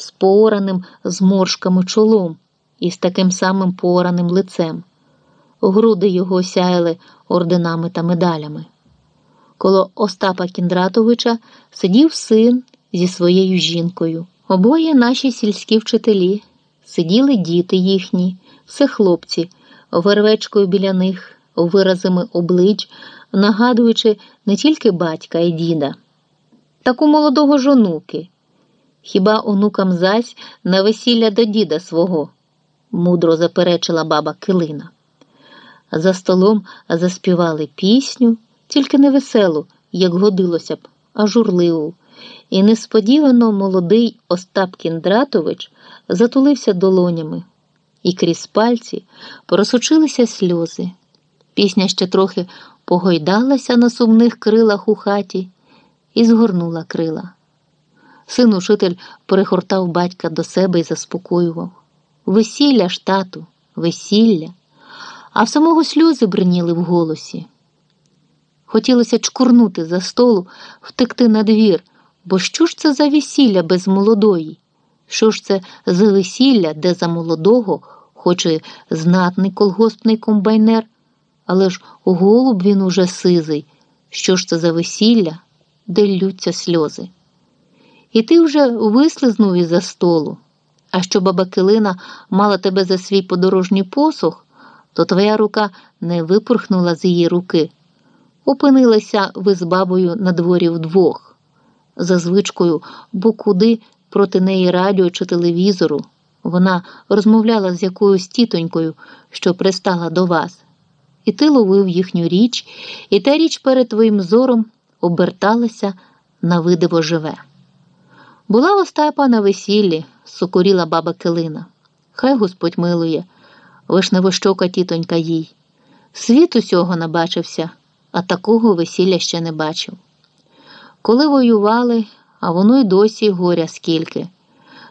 з поораним зморшками чолом і з таким самим поораним лицем. Груди його сяяли орденами та медалями. Коло Остапа Кіндратовича сидів син зі своєю жінкою. Обоє наші сільські вчителі, сиділи діти їхні, все хлопці, вервечкою біля них, виразами облич, нагадуючи не тільки батька і діда, так у молодого жонуки. Хіба онукам зась на весілля до діда свого, мудро заперечила баба Килина. За столом заспівали пісню, тільки не веселу, як годилося б, а журливу. І несподівано молодий Остап Кіндратович затулився долонями, і крізь пальці просочилися сльози. Пісня ще трохи погойдалася на сумних крилах у хаті і згорнула крила. Син учитель перехортав батька до себе і заспокоював. Весілля ж, тату, весілля, а в самого сльози бриніли в голосі. Хотілося чкурнути за столу, втекти на двір, бо що ж це за весілля без молодої? Що ж це за весілля, де за молодого, хоче знатний колгоспний комбайнер, але ж голуб він уже сизий. Що ж це за весілля, де ллються сльози? І ти вже вислизнув із за столу. А що баба Килина мала тебе за свій подорожній посух, то твоя рука не випорхнула з її руки. Опинилася ви з бабою на дворі вдвох, за звичкою, бо куди проти неї радіо чи телевізору. Вона розмовляла з якоюсь тітонькою, що пристала до вас, і ти ловив їхню річ, і та річ перед твоїм зором оберталася на видиво живе. Була Остапа на весіллі, сокоріла баба Килина. Хай Господь милує, вишневощока тітонька їй. Світ усього набачився, а такого весілля ще не бачив. Коли воювали, а воно й досі горя скільки.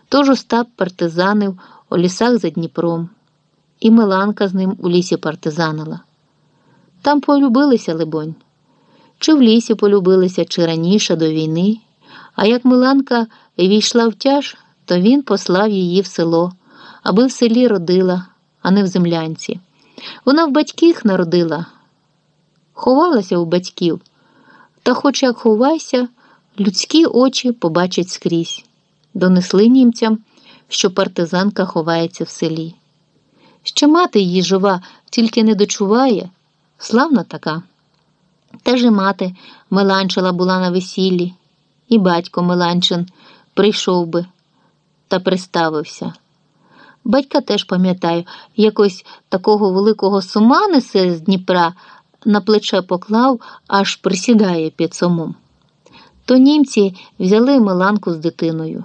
Тож Остап партизанив у лісах за Дніпром, і Миланка з ним у лісі партизанила. Там полюбилися, либонь, чи в лісі полюбилися, чи раніше до війни. А як Миланка війшла в тяж, то він послав її в село, аби в селі родила, а не в землянці. Вона в батьків народила, ховалася у батьків, та, хоч як ховайся, людські очі побачать скрізь. Донесли німцям, що партизанка ховається в селі. Ще мати її жива, тільки не дочуває, славна така. Теж і мати Меланчила була на весіллі і батько Меланчин прийшов би та приставився. Батька теж пам'ятаю, якось такого великого сума несе з Дніпра на плече поклав, аж присідає під сумом. То німці взяли Миланку з дитиною.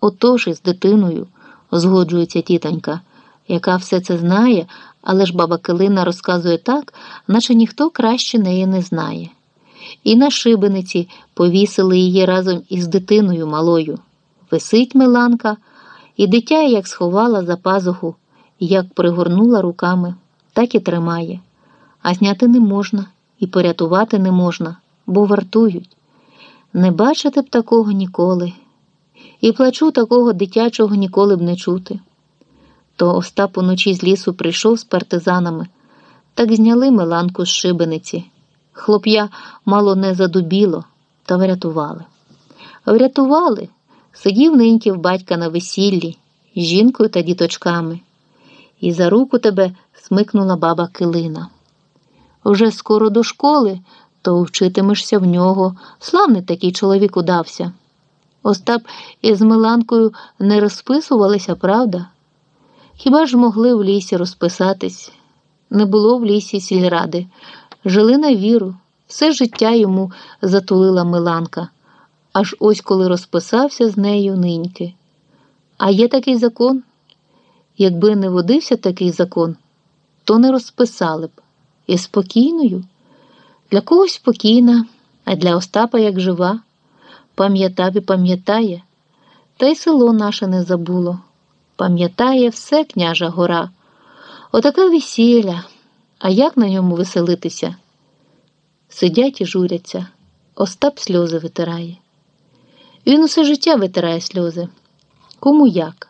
Отож і з дитиною, згоджується тітонька, яка все це знає, але ж баба Килина розказує так, наче ніхто краще неї не знає і на шибениці повісили її разом із дитиною малою. Висить Миланка, і дитя як сховала за пазуху, як пригорнула руками, так і тримає. А зняти не можна і порятувати не можна, бо вартують. Не бачити б такого ніколи, і плачу такого дитячого ніколи б не чути. То Остап уночі з лісу прийшов з партизанами, так зняли Миланку з шибениці. Хлоп'я мало не задубіло, та врятували. Врятували, сидів ниньки в батька на весіллі, з жінкою та діточками, і за руку тебе смикнула баба Килина. Вже скоро до школи, то вчитимешся в нього. Славний такий чоловік удався. Остап із Миланкою не розписувалися, правда? Хіба ж могли в лісі розписатись? Не було в лісі сільради жили на віру, все життя йому затулила Миланка, аж ось коли розписався з нею ниньки. А є такий закон? Якби не водився такий закон, то не розписали б. І спокійною. Для когось спокійна, а для Остапа як жива, пам'ятав і пам'ятає, та й село наше не забуло. Пам'ятає все княжа гора. Отаке весілля. А як на ньому веселитися? Сидять і журяться, Остап сльози витирає. Він усе життя витирає сльози. Кому як?